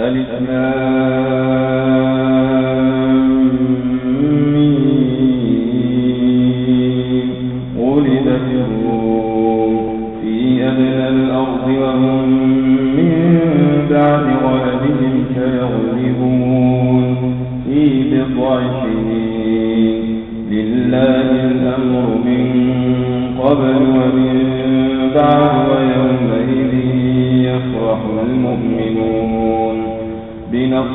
ألف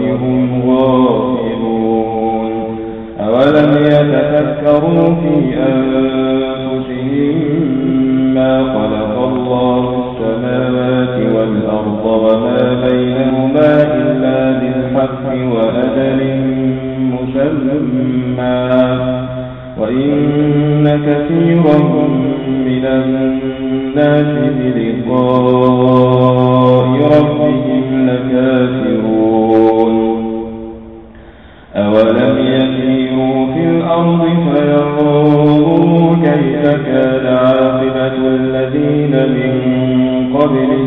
هم غافلون من قبله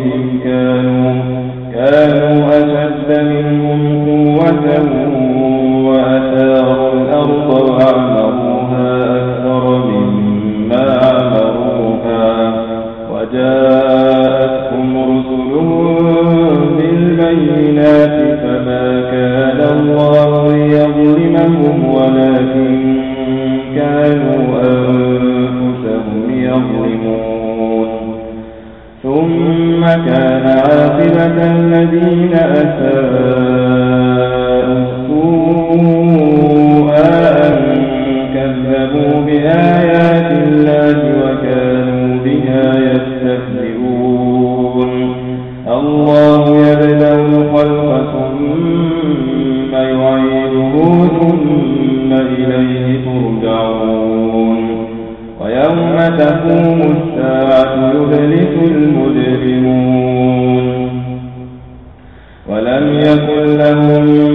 ثم كان عاقبة الذين أساءوا. لهم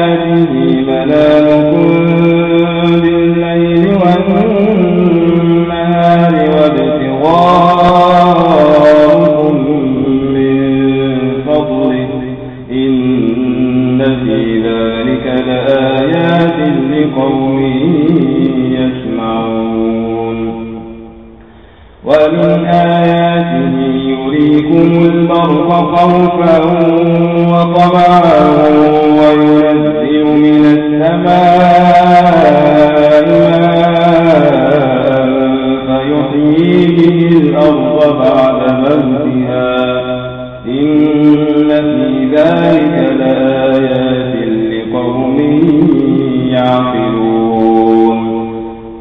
منامكم ومن آياته يريكم البرق خوفا وطمعا وينزل من السماء فيحيي به الأرض بعد موتها. إن في ذلك لآيات لقوم يعقلون.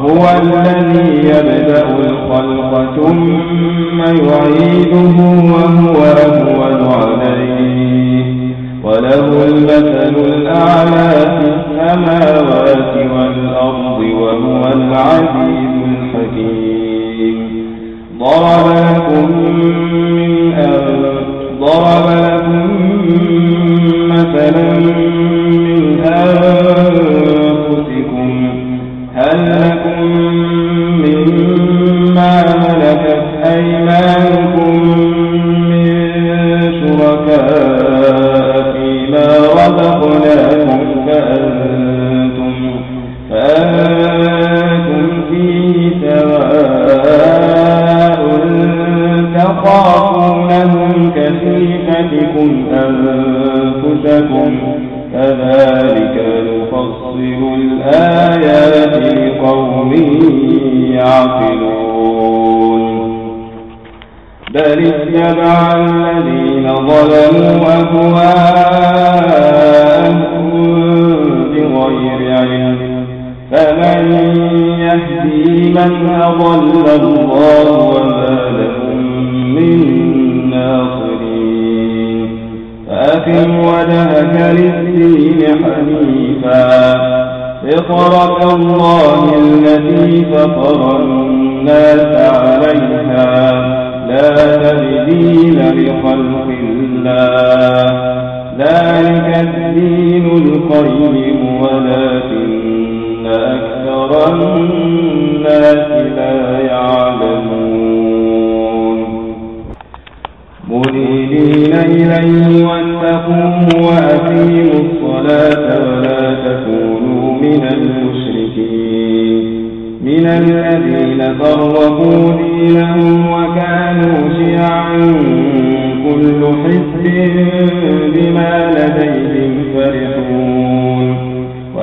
وهو الذي يبدأ الخلق ثم يعيده وهو أهون عليه. وله المثل الأعلى في السماوات والأرض وهو العزيز الحكيم. ضرب لكم من ضرب لكم مثلا من أنفسكم هل لكم مما ملكت أيمانكم من شركاء فيما رزقناكم فأنتم, فأنتم أضل الله وما لهم من ناصرين فأقم وجهك للدين حنيفا فطرة الله التي فطر الناس عليها لا تبديل لخلق الله ذلك الدين القيم ولكن أكثر الناس لا يعلمون. منيبين إليه واتقوه وأقيموا الصلاة ولا تكونوا من المشركين. من الذين فرقوا دينهم وكانوا شيعا كل حزب بما لديهم فرحون.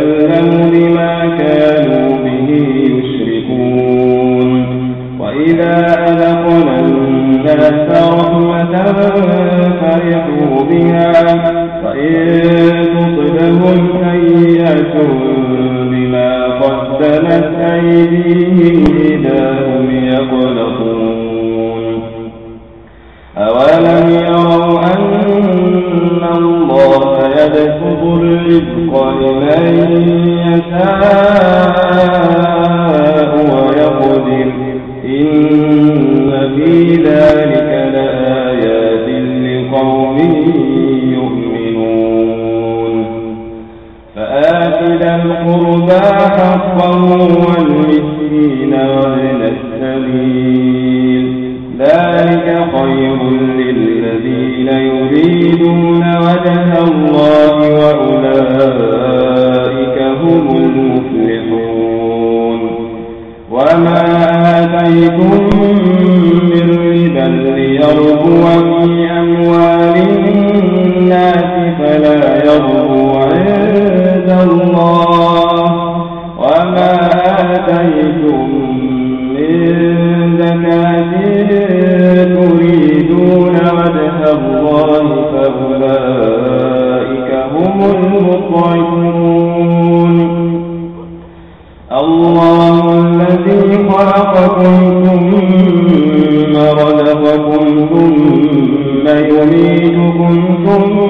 يتكلم بما كانوا به يشركون. وإذا الناس فرحوا بها تصبهم سيئة بما قدمت أيديهم الرزق لمن يشاء ويقدر. إن في ذلك لآيات لقوم يؤمنون. القربى حقه عند الله وما آتيتم من زكاة تريدون وجه الله فأولئك هم المطعمون. خلقكم ثم رزقكم ثم يميتكم ثم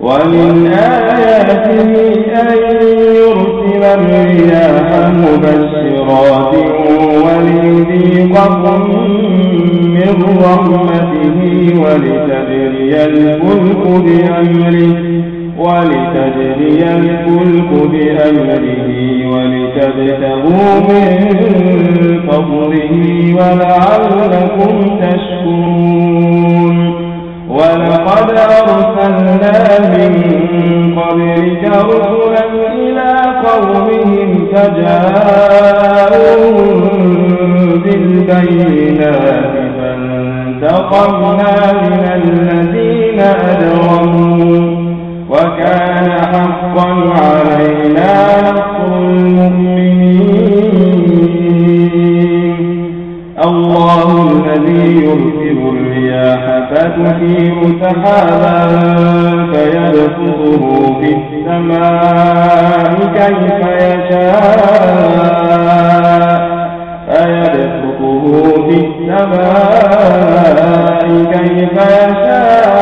ومن آياته أن يرسل الرياح مبشرات وليذيقكم من رحمته ولتجري الفلك بأمره ولتجري الفلك بأمره ولتبتغوا من فضله ولعلكم تشكرون. ولقد أرسلنا من قبلك رسلا إلى قومهم فجاءوا بالبينات فانتقمنا من الذين أجرموا وكان حقا علينا نصر المؤمنين. الله الذي الرياح فتثير سحابا فيبسطه في السماء كيف يشاء فيبسطه في السماء كيف يشاء.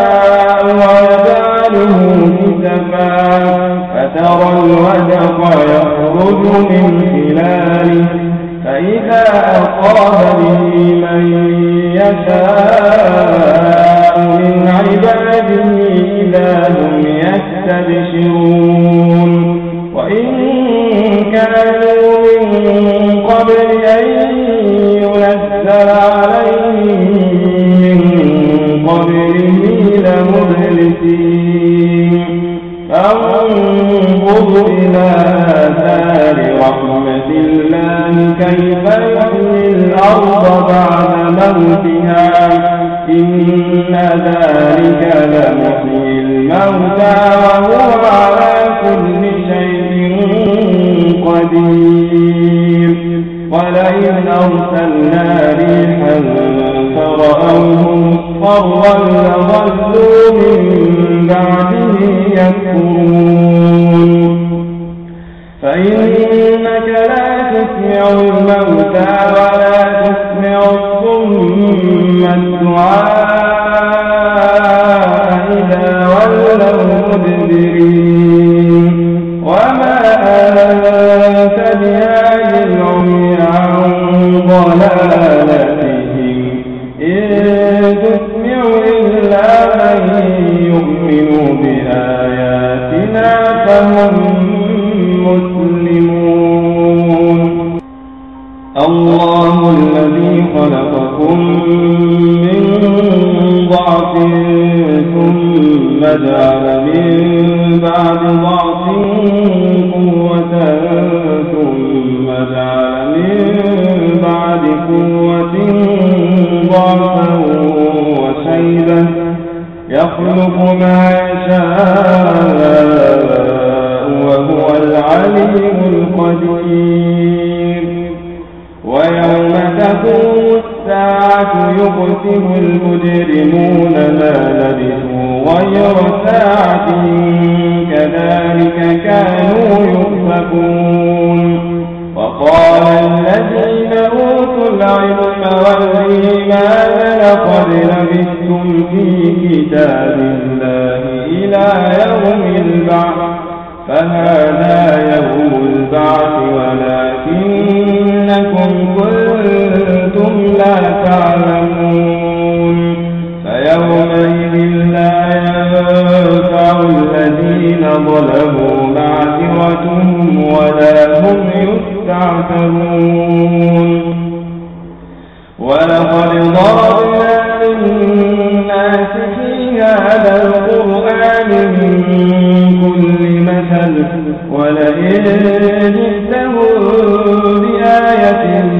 من خلاله فإذا أصاب به من يشاء من عباده إذا هم يستبشرون. وإن كانوا من قبل أن موتها إن ذلك لمحيي الموتى وهو على كل شيء قدير. ولئن أرسلنا ريحا فرأوه مصفرا لظلوا من بعده يكفرون. فإنك لا تسمع الدعاء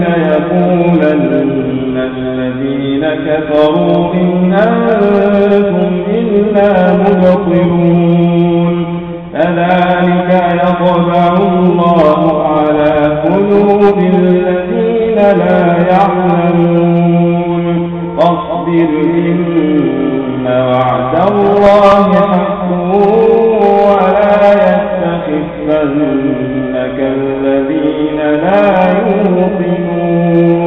ليقولن الذين كفروا إن أنتم إلا مبطلون. كذلك يطبع الله على قلوب الذين لا يعلمون. فاصبر إن وعد الله حق ولا يكفر يحسبنك الذين لا يوقنون.